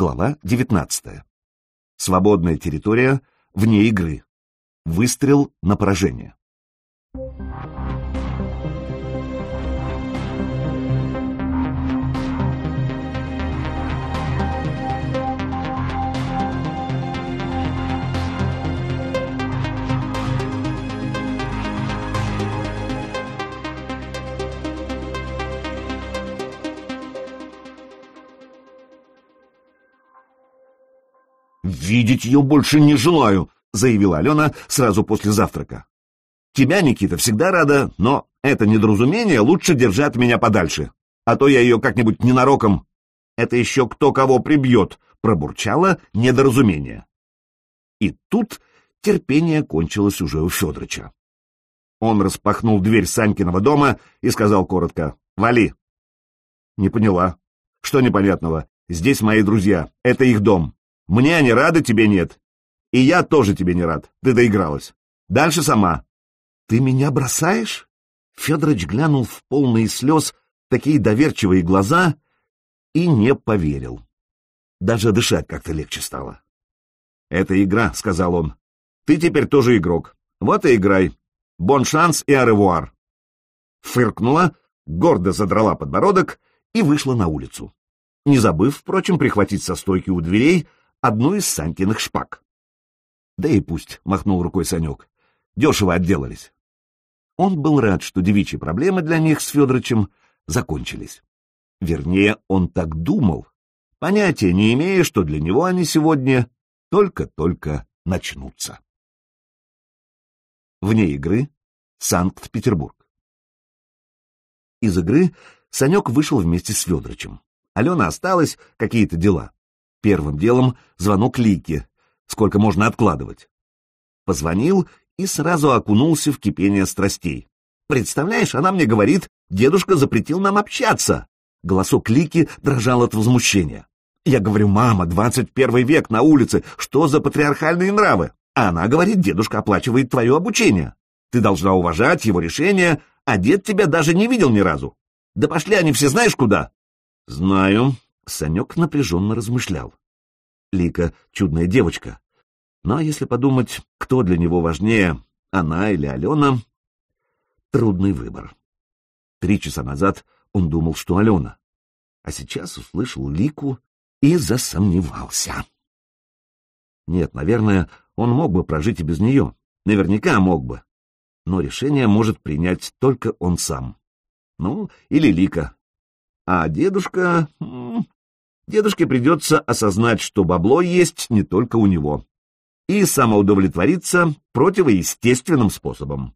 Глава 19. Свободная территория вне игры. Выстрел на поражение. «Видеть ее больше не желаю», — заявила Алена сразу после завтрака. «Тебя, Никита, всегда рада, но это недоразумение лучше держать меня подальше, а то я ее как-нибудь ненароком...» «Это еще кто кого прибьет», — пробурчало недоразумение. И тут терпение кончилось уже у Федорыча. Он распахнул дверь Санькиного дома и сказал коротко «Вали». «Не поняла». «Что непонятного? Здесь мои друзья, это их дом. Мне они рады, тебе нет. И я тоже тебе не рад. Ты доигралась. Дальше сама. Ты меня бросаешь? Федорович глянул в полные слез такие доверчивые глаза и не поверил. Даже дышать как-то легче стало. «Это игра», — сказал он. «Ты теперь тоже игрок. Вот и играй. Бон шанс и аревуар». Фыркнула, гордо задрала подбородок и вышла на улицу. Не забыв, впрочем, прихватить со стойки у дверей одну из Санькиных шпаг. Да и пусть, — махнул рукой Санек, — дешево отделались. Он был рад, что девичьи проблемы для них с Федорычем закончились. Вернее, он так думал, понятия не имея, что для него они сегодня только-только начнутся. Вне игры Санкт-Петербург. Из игры Санек вышел вместе с Федорычем. Алена осталась, какие-то дела. Первым делом звонок Лике. Сколько можно откладывать? Позвонил и сразу окунулся в кипение страстей. Представляешь, она мне говорит, дедушка запретил нам общаться. Голосок Лики дрожал от возмущения. Я говорю, мама, 21 век на улице, что за патриархальные нравы? А она говорит, дедушка оплачивает твое обучение. Ты должна уважать его решение, а дед тебя даже не видел ни разу. Да пошли они все знаешь куда? Знаю, Санек напряженно размышлял. Лика — чудная девочка. Но если подумать, кто для него важнее, она или Алена, трудный выбор. Три часа назад он думал, что Алена, а сейчас услышал Лику и засомневался. Нет, наверное, он мог бы прожить и без нее, наверняка мог бы, но решение может принять только он сам. Ну, или Лика. А дедушка... Дедушке придется осознать, что бабло есть не только у него, и самоудовлетвориться противоестественным способом.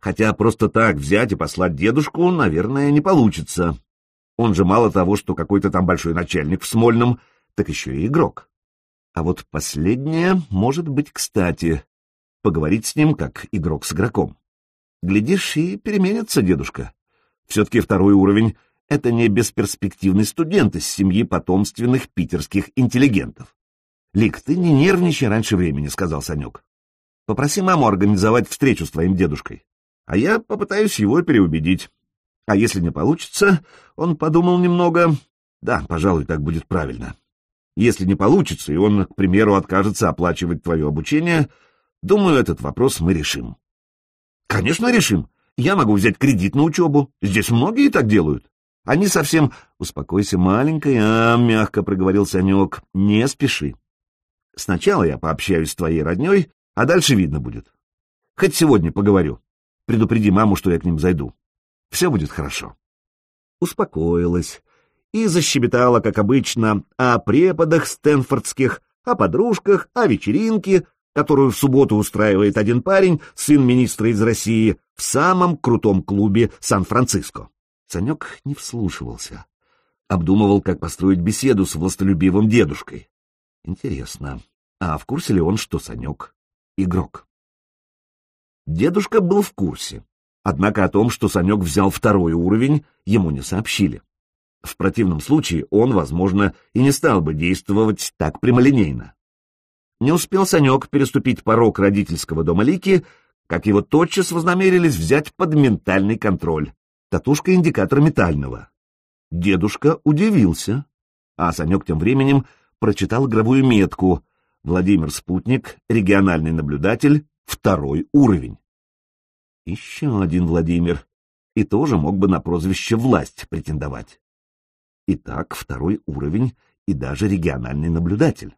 Хотя просто так взять и послать дедушку, наверное, не получится. Он же мало того, что какой-то там большой начальник в Смольном, так еще и игрок. А вот последнее может быть кстати. Поговорить с ним, как игрок с игроком. Глядишь, и переменится дедушка. Все-таки второй уровень это не бесперспективный студент из семьи потомственных питерских интеллигентов. «Лик, ты не нервничай раньше времени», — сказал Санек. «Попроси маму организовать встречу с твоим дедушкой, а я попытаюсь его переубедить. А если не получится, он подумал немного... Да, пожалуй, так будет правильно. Если не получится, и он, к примеру, откажется оплачивать твое обучение, думаю, этот вопрос мы решим». «Конечно, решим. Я могу взять кредит на учебу. Здесь многие так делают. Они совсем... Успокойся, маленькая, а, мягко проговорил Санек, не спеши. Сначала я пообщаюсь с твоей родней, а дальше видно будет. Хоть сегодня поговорю. Предупреди маму, что я к ним зайду. Все будет хорошо. Успокоилась и защебетала, как обычно, о преподах стэнфордских, о подружках, о вечеринке, которую в субботу устраивает один парень, сын министра из России, в самом крутом клубе Сан-Франциско. Санек не вслушивался. Обдумывал, как построить беседу с властолюбивым дедушкой. Интересно, а в курсе ли он, что Санек — игрок? Дедушка был в курсе, однако о том, что Санек взял второй уровень, ему не сообщили. В противном случае он, возможно, и не стал бы действовать так прямолинейно. Не успел Санек переступить порог родительского дома Лики, как его тотчас вознамерились взять под ментальный контроль татушка индикатора метального. Дедушка удивился, а Санек тем временем прочитал игровую метку «Владимир Спутник, региональный наблюдатель, второй уровень». Еще один Владимир, и тоже мог бы на прозвище «власть» претендовать. Итак, второй уровень и даже региональный наблюдатель.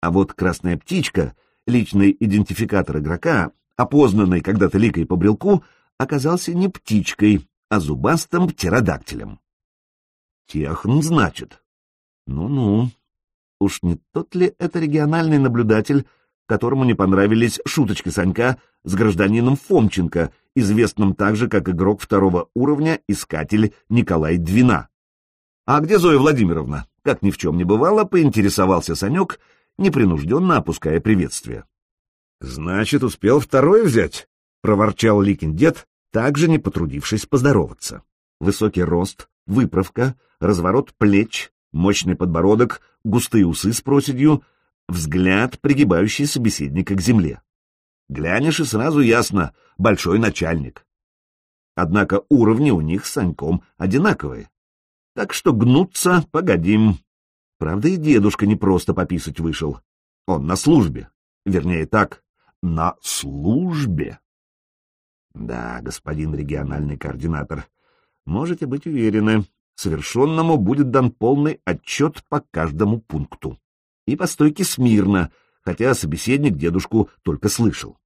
А вот красная птичка, личный идентификатор игрока, опознанный когда-то ликой по брелку, оказался не птичкой, а зубастым птеродактилем. Техн, значит. Ну-ну. Уж не тот ли это региональный наблюдатель, которому не понравились шуточки Санька с гражданином Фомченко, известным также как игрок второго уровня, искатель Николай Двина. «А где Зоя Владимировна?» Как ни в чем не бывало, поинтересовался Санек, непринужденно опуская приветствие. «Значит, успел второй взять?» — проворчал Ликин дед, также не потрудившись поздороваться. Высокий рост, выправка, разворот плеч, мощный подбородок, густые усы с проседью, взгляд, пригибающий собеседника к земле. Глянешь и сразу ясно — большой начальник. Однако уровни у них с Саньком одинаковые. Так что гнуться погодим. Правда, и дедушка не просто пописать вышел. Он на службе. Вернее так, на службе. Да, господин региональный координатор, можете быть уверены, совершенному будет дан полный отчет по каждому пункту. И по стойке смирно, хотя собеседник дедушку только слышал.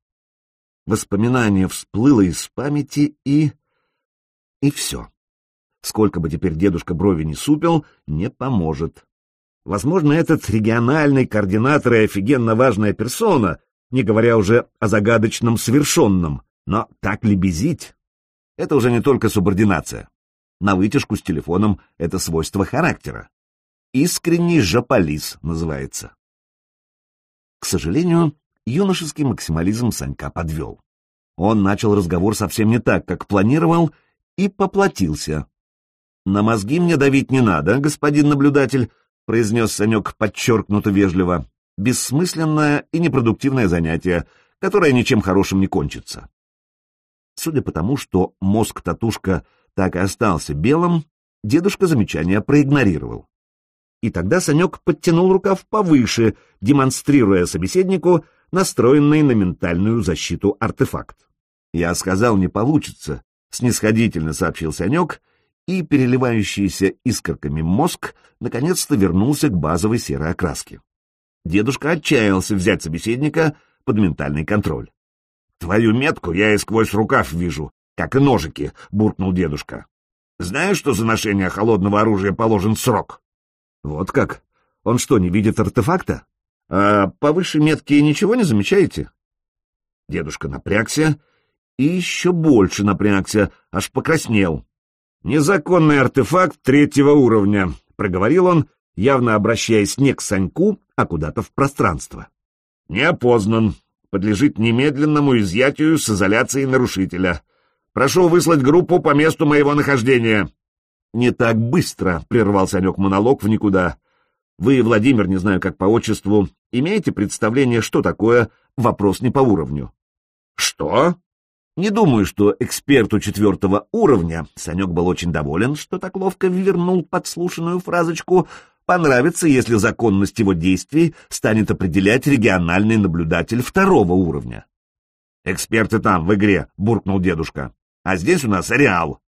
Воспоминание всплыло из памяти и... и все. Сколько бы теперь дедушка брови не супил, не поможет. Возможно, этот региональный координатор и офигенно важная персона, не говоря уже о загадочном совершенном, но так лебезить — это уже не только субординация. На вытяжку с телефоном — это свойство характера. Искренний жополис называется. К сожалению, юношеский максимализм Санька подвел. Он начал разговор совсем не так, как планировал, и поплатился. «На мозги мне давить не надо, господин наблюдатель», — произнес Санек подчеркнуто вежливо. «Бессмысленное и непродуктивное занятие, которое ничем хорошим не кончится». Судя по тому, что мозг татушка так и остался белым, дедушка замечание проигнорировал. И тогда Санек подтянул рукав повыше, демонстрируя собеседнику настроенный на ментальную защиту артефакт. «Я сказал, не получится», — снисходительно сообщил Санек, и переливающийся искорками мозг наконец-то вернулся к базовой серой окраске. Дедушка отчаялся взять собеседника под ментальный контроль. «Твою метку я и сквозь рукав вижу, как и ножики», — буркнул дедушка. «Знаешь, что за ношение холодного оружия положен срок?» «Вот как? Он что, не видит артефакта? А по высшей метке ничего не замечаете?» Дедушка напрягся и еще больше напрягся, аж покраснел. «Незаконный артефакт третьего уровня», — проговорил он, явно обращаясь не к Саньку, а куда-то в пространство. «Не опознан подлежит немедленному изъятию с изоляции нарушителя. Прошу выслать группу по месту моего нахождения». «Не так быстро», — прервал Санек монолог в никуда. «Вы, Владимир, не знаю как по отчеству, имеете представление, что такое вопрос не по уровню?» «Что?» Не думаю, что эксперту четвертого уровня, Санек был очень доволен, что так ловко вернул подслушанную фразочку, Понравится, если законность его действий станет определять региональный наблюдатель второго уровня. «Эксперты там, в игре», — буркнул дедушка. «А здесь у нас реал.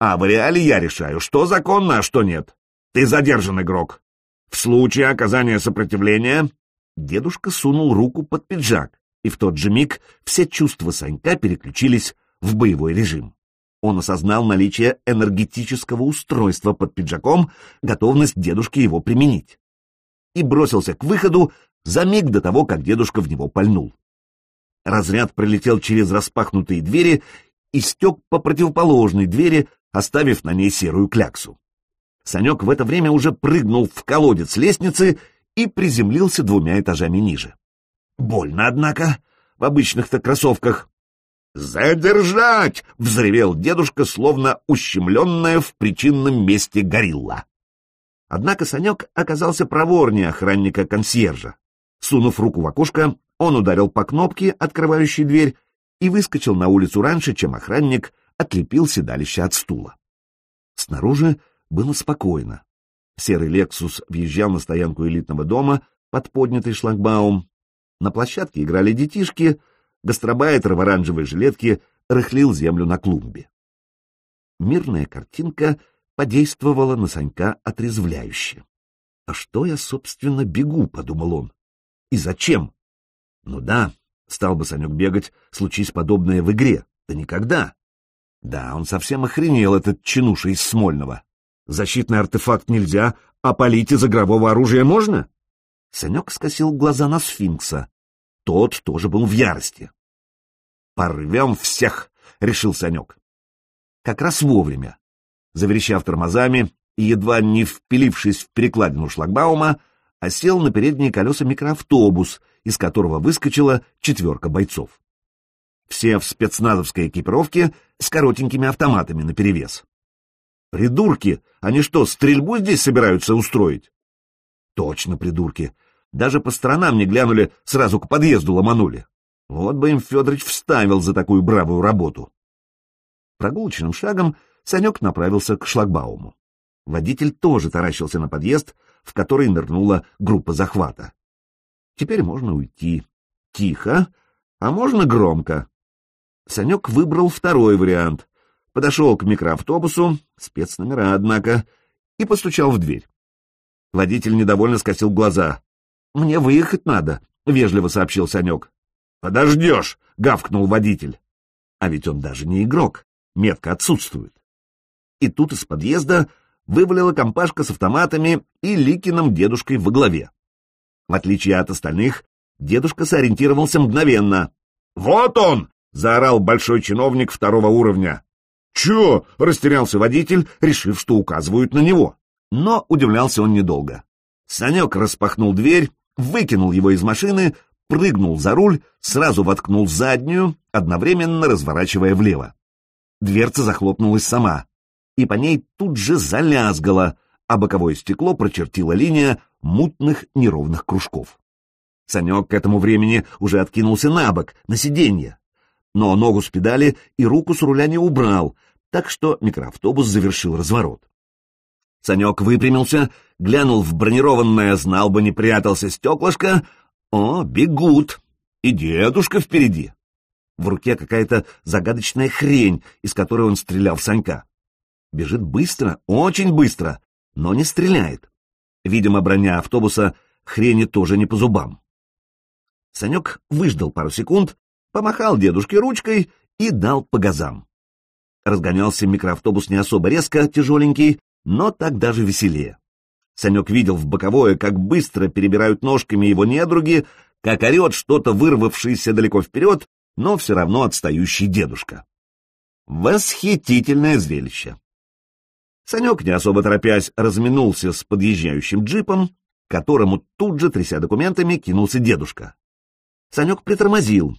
А в реале я решаю, что законно, а что нет. Ты задержан, игрок. В случае оказания сопротивления...» Дедушка сунул руку под пиджак, и в тот же миг все чувства Санька переключились в боевой режим он осознал наличие энергетического устройства под пиджаком, готовность дедушки его применить. И бросился к выходу за миг до того, как дедушка в него пальнул. Разряд пролетел через распахнутые двери и стек по противоположной двери, оставив на ней серую кляксу. Санек в это время уже прыгнул в колодец лестницы и приземлился двумя этажами ниже. Больно, однако, в обычных-то кроссовках. «Задержать!» — взревел дедушка, словно ущемленная в причинном месте горилла. Однако Санек оказался проворнее охранника-консьержа. Сунув руку в окошко, он ударил по кнопке, открывающей дверь, и выскочил на улицу раньше, чем охранник отлепил седалище от стула. Снаружи было спокойно. Серый «Лексус» въезжал на стоянку элитного дома под поднятый шлагбаум. На площадке играли детишки, гастробайтер в оранжевой жилетке рыхлил землю на клумбе. Мирная картинка подействовала на Санька отрезвляюще. «А что я, собственно, бегу?» — подумал он. «И зачем?» «Ну да, стал бы Санек бегать, случись подобное в игре. Да никогда!» Да, он совсем охренел, этот чинуша из Смольного. Защитный артефакт нельзя, а полить из игрового оружия можно? Санек скосил глаза на сфинкса. Тот тоже был в ярости. «Порвем всех!» — решил Санек. Как раз вовремя. Заверещав тормозами и едва не впилившись в перекладину шлагбаума, осел на передние колеса микроавтобус, из которого выскочила четверка бойцов. Все в спецназовской экипировке с коротенькими автоматами наперевес. Придурки! Они что, стрельбу здесь собираются устроить? Точно, придурки. Даже по сторонам не глянули, сразу к подъезду ломанули. Вот бы им Федорович вставил за такую бравую работу. Прогулочным шагом Санек направился к шлагбауму. Водитель тоже таращился на подъезд, в который нырнула группа захвата. Теперь можно уйти. Тихо, а можно громко. Санек выбрал второй вариант. Подошел к микроавтобусу, спецномера, однако, и постучал в дверь. Водитель недовольно скосил глаза. «Мне выехать надо», — вежливо сообщил Санек. «Подождешь», — гавкнул водитель. А ведь он даже не игрок, метка отсутствует. И тут из подъезда вывалила компашка с автоматами и Ликиным дедушкой во главе. В отличие от остальных, дедушка сориентировался мгновенно. «Вот он!» заорал большой чиновник второго уровня. «Чё?» — растерялся водитель, решив, что указывают на него. Но удивлялся он недолго. Санек распахнул дверь, выкинул его из машины, прыгнул за руль, сразу воткнул заднюю, одновременно разворачивая влево. Дверца захлопнулась сама, и по ней тут же залязгало, а боковое стекло прочертила линия мутных неровных кружков. Санек к этому времени уже откинулся на бок, на сиденье, но ногу с педали и руку с руля не убрал, так что микроавтобус завершил разворот. Санек выпрямился, глянул в бронированное, знал бы, не прятался стеклышко. О, бегут! И дедушка впереди. В руке какая-то загадочная хрень, из которой он стрелял в Санька. Бежит быстро, очень быстро, но не стреляет. Видимо, броня автобуса хрени тоже не по зубам. Санек выждал пару секунд, помахал дедушке ручкой и дал по газам. Разгонялся микроавтобус не особо резко, тяжеленький, но так даже веселее. Санек видел в боковое, как быстро перебирают ножками его недруги, как орет что-то вырвавшееся далеко вперед, но все равно отстающий дедушка. Восхитительное зрелище. Санек, не особо торопясь, разминулся с подъезжающим джипом, которому тут же, тряся документами, кинулся дедушка. Санек притормозил,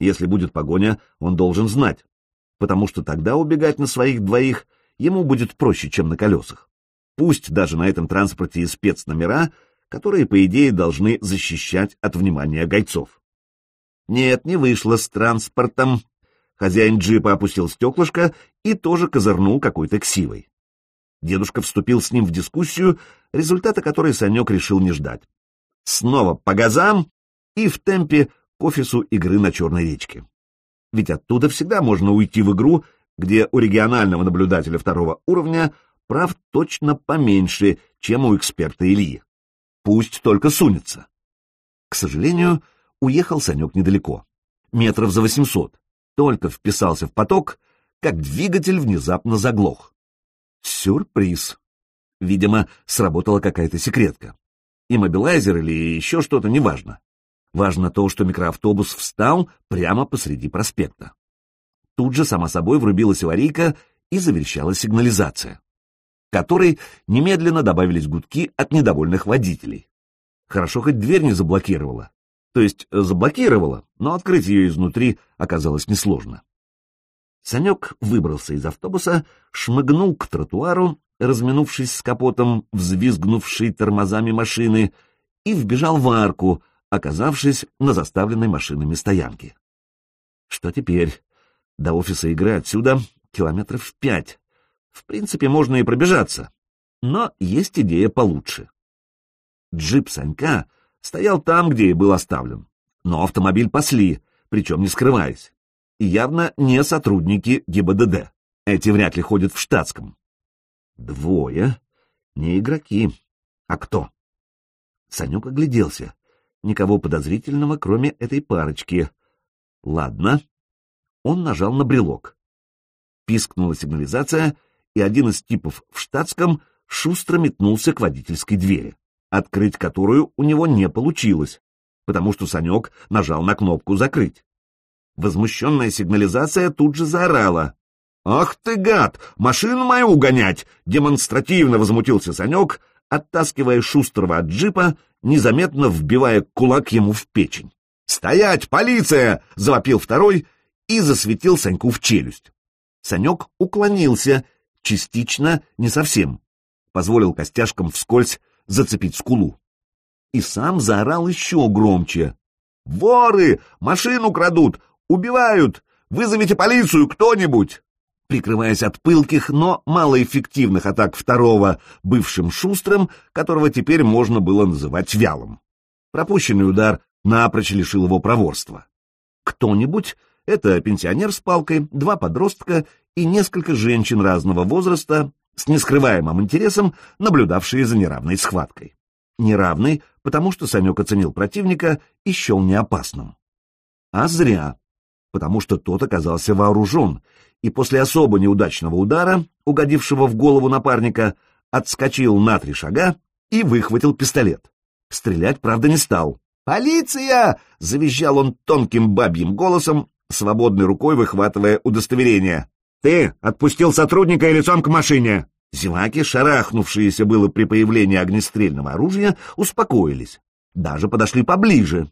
если будет погоня, он должен знать, потому что тогда убегать на своих двоих ему будет проще, чем на колесах. Пусть даже на этом транспорте и спецномера, которые, по идее, должны защищать от внимания гайцов. Нет, не вышло с транспортом. Хозяин джипа опустил стеклышко и тоже козырнул какой-то ксивой. Дедушка вступил с ним в дискуссию, результата которой Санек решил не ждать. Снова по газам и в темпе к офису игры на Черной речке. Ведь оттуда всегда можно уйти в игру, где у регионального наблюдателя второго уровня прав точно поменьше, чем у эксперта Ильи. Пусть только сунется. К сожалению, уехал Санек недалеко, метров за восемьсот. Только вписался в поток, как двигатель внезапно заглох. Сюрприз. Видимо, сработала какая-то секретка. Иммобилайзер или еще что-то, неважно. Важно то, что микроавтобус встал прямо посреди проспекта. Тут же, само собой, врубилась аварийка и заверещала сигнализация, которой немедленно добавились гудки от недовольных водителей. Хорошо, хоть дверь не заблокировала. То есть заблокировала, но открыть ее изнутри оказалось несложно. Санек выбрался из автобуса, шмыгнул к тротуару, разминувшись с капотом, взвизгнувшей тормозами машины, и вбежал в арку, оказавшись на заставленной машинами стоянке. Что теперь? До офиса игры отсюда километров пять. В принципе, можно и пробежаться. Но есть идея получше. Джип Санька стоял там, где и был оставлен, но автомобиль пасли, причем не скрываясь. И явно не сотрудники ГИБДД. Эти вряд ли ходят в штатском. Двое. Не игроки. А кто? Санек огляделся. Никого подозрительного, кроме этой парочки. Ладно. Он нажал на брелок. Пискнула сигнализация, и один из типов в штатском шустро метнулся к водительской двери, открыть которую у него не получилось, потому что Санек нажал на кнопку «Закрыть». Возмущенная сигнализация тут же заорала. «Ах ты, гад! Машину мою угонять!» — демонстративно возмутился Санек, оттаскивая Шустрого от джипа, незаметно вбивая кулак ему в печень. «Стоять, полиция!» — завопил второй и засветил Саньку в челюсть. Санек уклонился, частично, не совсем. Позволил костяшкам вскользь зацепить скулу. И сам заорал еще громче. «Воры! Машину крадут! Убивают! Вызовите полицию, кто-нибудь!» Прикрываясь от пылких, но малоэффективных атак второго, бывшим шустрым, которого теперь можно было называть вялым. Пропущенный удар напрочь лишил его проворства. Кто-нибудь — это пенсионер с палкой, два подростка и несколько женщин разного возраста, с нескрываемым интересом, наблюдавшие за неравной схваткой. Неравной, потому что Санек оценил противника и счел неопасным. А зря, потому что тот оказался вооружен, и после особо неудачного удара, угодившего в голову напарника, отскочил на три шага и выхватил пистолет. Стрелять, правда, не стал. «Полиция!» — завизжал он тонким бабьим голосом, свободной рукой выхватывая удостоверение. «Ты отпустил сотрудника и лицом к машине!» Зеваки, шарахнувшиеся было при появлении огнестрельного оружия, успокоились. Даже подошли поближе.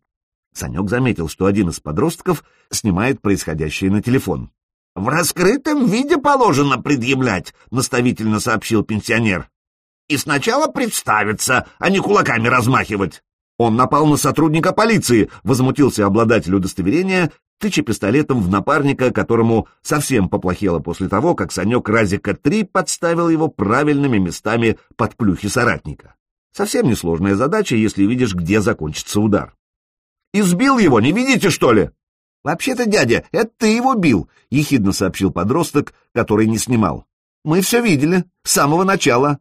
Санек заметил, что один из подростков снимает происходящее на телефон. — В раскрытом виде положено предъявлять, — наставительно сообщил пенсионер. — И сначала представиться, а не кулаками размахивать. Он напал на сотрудника полиции, — возмутился обладатель удостоверения, тыча пистолетом в напарника, которому совсем поплохело после того, как Санек Разика-3 подставил его правильными местами под плюхи соратника. Совсем несложная задача, если видишь, где закончится удар. «Избил его, не видите, что ли?» «Вообще-то, дядя, это ты его бил», — ехидно сообщил подросток, который не снимал. «Мы все видели, с самого начала».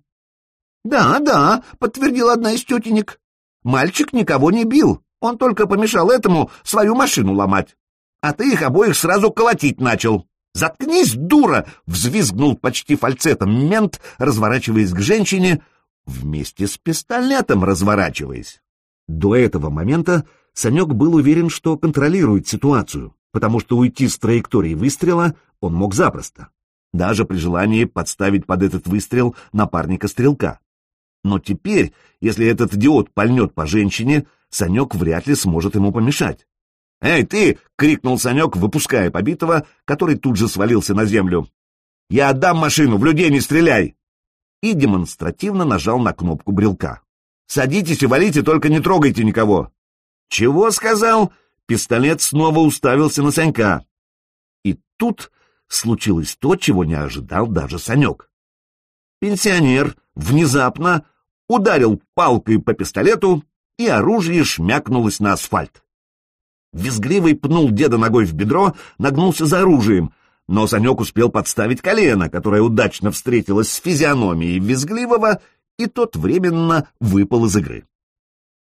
«Да, да», — подтвердил одна из тетенек. «Мальчик никого не бил, он только помешал этому свою машину ломать. А ты их обоих сразу колотить начал». «Заткнись, дура!» — взвизгнул почти фальцетом мент, разворачиваясь к женщине, вместе с пистолетом разворачиваясь. До этого момента Санек был уверен, что контролирует ситуацию, потому что уйти с траектории выстрела он мог запросто, даже при желании подставить под этот выстрел напарника-стрелка. Но теперь, если этот идиот пальнет по женщине, Санек вряд ли сможет ему помешать. «Эй, ты!» — крикнул Санек, выпуская побитого, который тут же свалился на землю. «Я отдам машину, в людей не стреляй!» И демонстративно нажал на кнопку брелка. «Садитесь и валите, только не трогайте никого!» «Чего сказал?» Пистолет снова уставился на Санька. И тут случилось то, чего не ожидал даже Санек. Пенсионер внезапно ударил палкой по пистолету, и оружие шмякнулось на асфальт. Визгливый пнул деда ногой в бедро, нагнулся за оружием, но Санек успел подставить колено, которое удачно встретилось с физиономией Визгливого, и тот временно выпал из игры.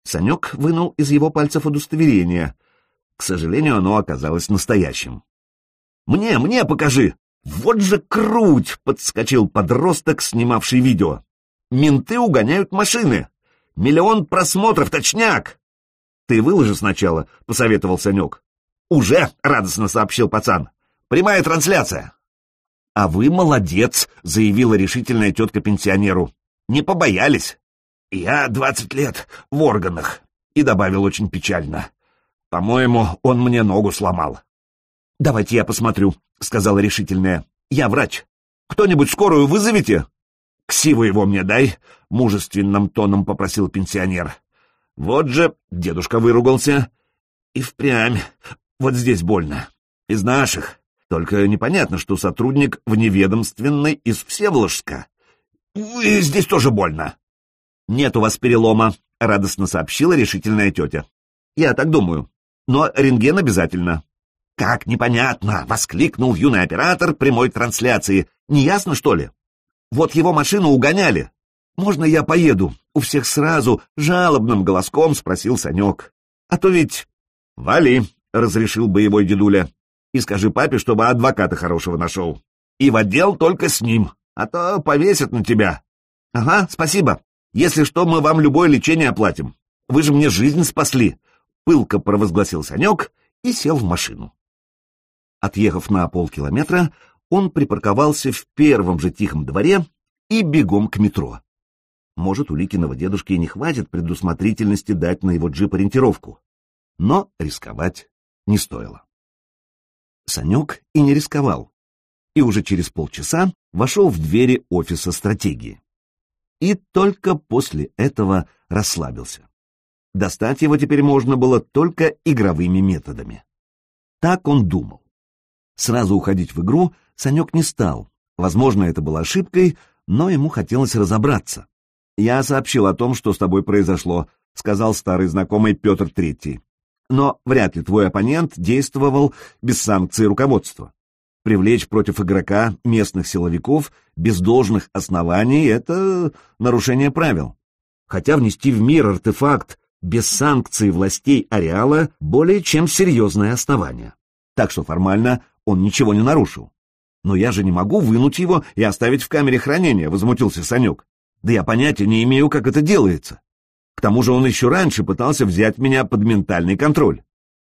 Санек вынул из его пальцев удостоверение. К сожалению, оно оказалось настоящим. «Мне, мне покажи!» «Вот же круть!» — подскочил подросток, снимавший видео. «Менты угоняют машины! Миллион просмотров, точняк!» «Ты выложи сначала», — посоветовал Санек. «Уже!» — радостно сообщил пацан. «Прямая трансляция!» «А вы молодец!» — заявила решительная тетка пенсионеру. «Не побоялись!» «Я двадцать лет в органах», — и добавил очень печально. «По-моему, он мне ногу сломал». «Давайте я посмотрю», — сказала решительная. «Я врач. Кто-нибудь скорую вызовите?» «Ксиву его мне дай», — мужественным тоном попросил пенсионер. «Вот же...» — дедушка выругался. «И впрямь. Вот здесь больно. Из наших. Только непонятно, что сотрудник вневедомственный из Всеволожска. здесь тоже больно. Нет у вас перелома, — радостно сообщила решительная тетя. Я так думаю. Но рентген обязательно. «Как непонятно!» — воскликнул юный оператор прямой трансляции. «Неясно, что ли? Вот его машину угоняли. Можно я поеду? У всех сразу!» — жалобным голоском спросил Санек. «А то ведь...» «Вали!» — разрешил боевой дедуля. «И скажи папе, чтобы адвоката хорошего нашел. И в отдел только с ним, а то повесят на тебя». «Ага, спасибо. Если что, мы вам любое лечение оплатим. Вы же мне жизнь спасли!» — пылко провозгласил Санек и сел в машину. Отъехав на полкилометра, он припарковался в первом же тихом дворе и бегом к метро. Может, у Ликиного дедушки и не хватит предусмотрительности дать на его джип ориентировку, но рисковать не стоило. Санек и не рисковал, и уже через полчаса вошел в двери офиса стратегии. И только после этого расслабился. Достать его теперь можно было только игровыми методами. Так он думал. Сразу уходить в игру Санек не стал. Возможно, это была ошибкой, но ему хотелось разобраться. «Я сообщил о том, что с тобой произошло», — сказал старый знакомый Петр Третий. «Но вряд ли твой оппонент действовал без санкций руководства. Привлечь против игрока местных силовиков без должных оснований — это нарушение правил. Хотя внести в мир артефакт без санкций властей ареала более чем серьезное основание. Так что формально он ничего не нарушил. Но я же не могу вынуть его и оставить в камере хранения, возмутился Санек. Да я понятия не имею, как это делается. К тому же он еще раньше пытался взять меня под ментальный контроль.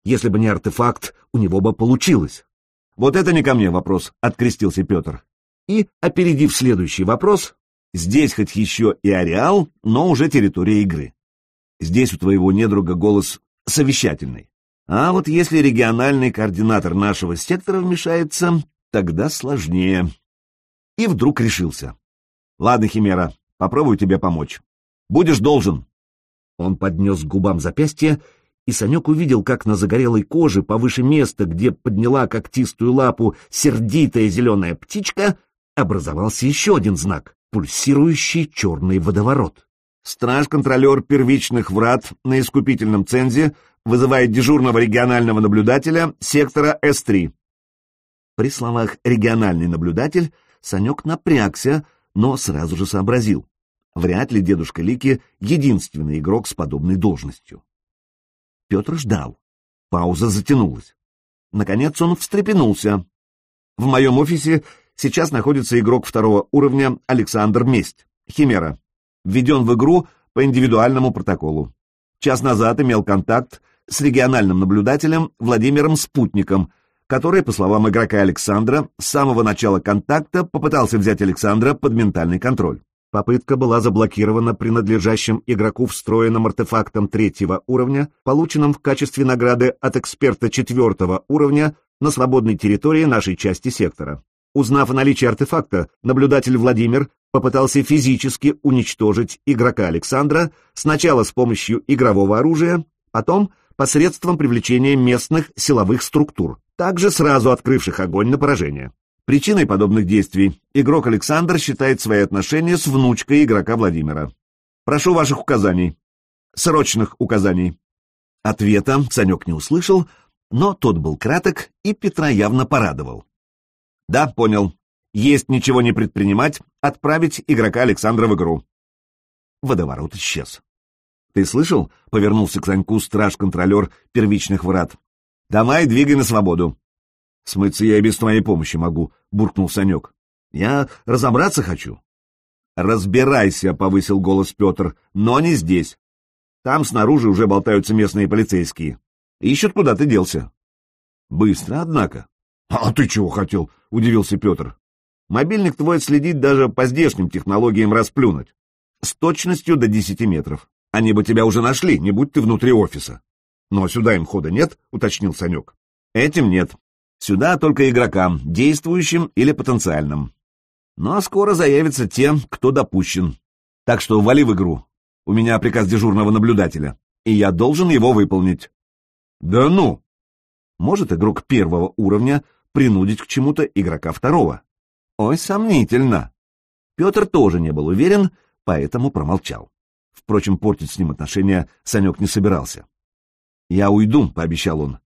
Если бы не артефакт, у него бы получилось. Вот это не ко мне вопрос, открестился Петр. И, опередив следующий вопрос, здесь хоть еще и ареал, но уже территория игры. Здесь у твоего недруга голос совещательный. А вот если региональный координатор нашего сектора вмешается, тогда сложнее. И вдруг решился. Ладно, Химера, попробую тебе помочь. Будешь должен. Он поднес к губам запястье, и Санек увидел, как на загорелой коже, повыше места, где подняла когтистую лапу сердитая зеленая птичка, образовался еще один знак — пульсирующий черный водоворот. Страж-контролер первичных врат на искупительном цензе вызывает дежурного регионального наблюдателя сектора С-3. При словах «региональный наблюдатель» Санек напрягся, но сразу же сообразил. Вряд ли дедушка Лики единственный игрок с подобной должностью. Петр ждал. Пауза затянулась. Наконец он встрепенулся. В моем офисе сейчас находится игрок второго уровня Александр Месть, Химера. Введен в игру по индивидуальному протоколу. Час назад имел контакт с региональным наблюдателем Владимиром Спутником, который, по словам игрока Александра, с самого начала контакта попытался взять Александра под ментальный контроль. Попытка была заблокирована принадлежащим игроку встроенным артефактом третьего уровня, полученным в качестве награды от эксперта четвертого уровня на свободной территории нашей части сектора. Узнав о наличии артефакта, наблюдатель Владимир попытался физически уничтожить игрока Александра сначала с помощью игрового оружия, потом посредством привлечения местных силовых структур, также сразу открывших огонь на поражение. Причиной подобных действий игрок Александр считает свои отношения с внучкой игрока Владимира. Прошу ваших указаний. Срочных указаний. Ответа Санек не услышал, но тот был краток и Петра явно порадовал. Да, понял. Есть ничего не предпринимать, отправить игрока Александра в игру. Водоворот исчез. «Ты слышал?» — повернулся к Саньку страж-контролер первичных врат. «Давай, двигай на свободу». «Смыться я и без твоей помощи могу», — буркнул Санек. «Я разобраться хочу». «Разбирайся», — повысил голос Петр, — «но не здесь. Там снаружи уже болтаются местные полицейские. Ищут, куда ты делся». «Быстро, однако». «А ты чего хотел?» — удивился Петр. «Мобильник твой следит даже по здешним технологиям расплюнуть. С точностью до десяти метров. Они бы тебя уже нашли, не будь ты внутри офиса. Но сюда им хода нет, уточнил Санек. Этим нет. Сюда только игрокам, действующим или потенциальным. Но скоро заявятся те, кто допущен. Так что вали в игру. У меня приказ дежурного наблюдателя, и я должен его выполнить. Да ну! Может игрок первого уровня принудить к чему-то игрока второго? Ой, сомнительно. Петр тоже не был уверен, поэтому промолчал. Впрочем, портить с ним отношения Санек не собирался. «Я уйду», — пообещал он.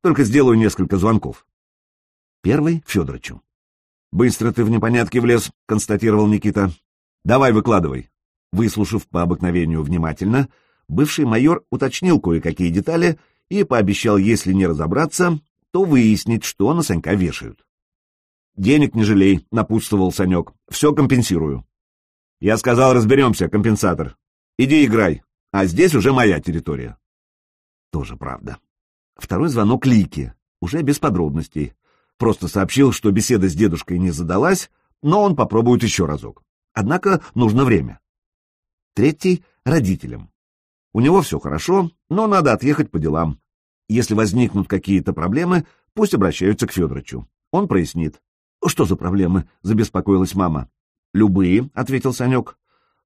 «Только сделаю несколько звонков». Первый — Федорычу. «Быстро ты в непонятке влез», — констатировал Никита. «Давай выкладывай». Выслушав по обыкновению внимательно, бывший майор уточнил кое-какие детали и пообещал, если не разобраться, то выяснить, что на Санька вешают. «Денег не жалей», — напутствовал Санек. «Все компенсирую». «Я сказал, разберемся, компенсатор. Иди играй, а здесь уже моя территория». Тоже правда. Второй звонок Лики, уже без подробностей. Просто сообщил, что беседа с дедушкой не задалась, но он попробует еще разок. Однако нужно время. Третий — родителям. У него все хорошо, но надо отъехать по делам. Если возникнут какие-то проблемы, пусть обращаются к Федоровичу. Он прояснит. «Что за проблемы?» — забеспокоилась мама. «Любые», — ответил Санек.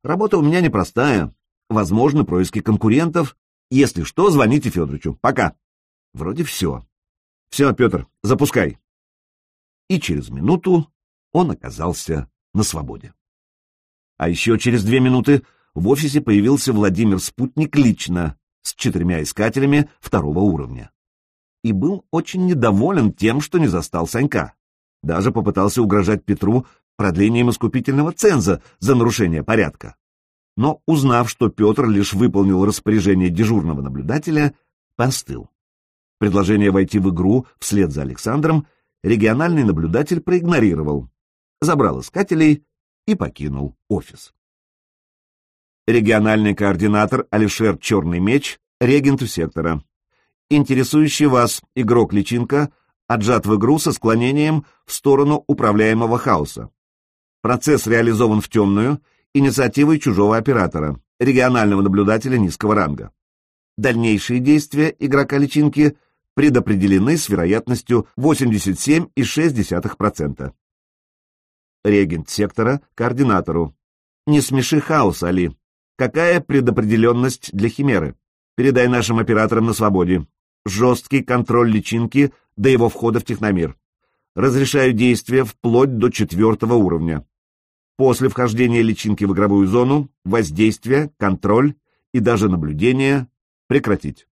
«Работа у меня непростая. Возможно, происки конкурентов. Если что, звоните Федоровичу. Пока». Вроде все. «Все, Петр, запускай». И через минуту он оказался на свободе. А еще через две минуты в офисе появился Владимир Спутник лично, с четырьмя искателями второго уровня. И был очень недоволен тем, что не застал Санька. Даже попытался угрожать Петру продлением искупительного ценза за нарушение порядка. Но, узнав, что Петр лишь выполнил распоряжение дежурного наблюдателя, постыл. Предложение войти в игру вслед за Александром региональный наблюдатель проигнорировал, забрал искателей и покинул офис. Региональный координатор Алишер Черный Меч, регент сектора. Интересующий вас игрок-личинка отжат в игру со склонением в сторону управляемого хаоса. Процесс реализован в темную, инициативой чужого оператора, регионального наблюдателя низкого ранга. Дальнейшие действия игрока-личинки предопределены с вероятностью 87,6%. Регент сектора координатору. Не смеши хаос, Али. Какая предопределенность для химеры? Передай нашим операторам на свободе. Жесткий контроль личинки до его входа в техномир. Разрешаю действия вплоть до четвертого уровня. После вхождения личинки в игровую зону воздействие, контроль и даже наблюдение прекратить.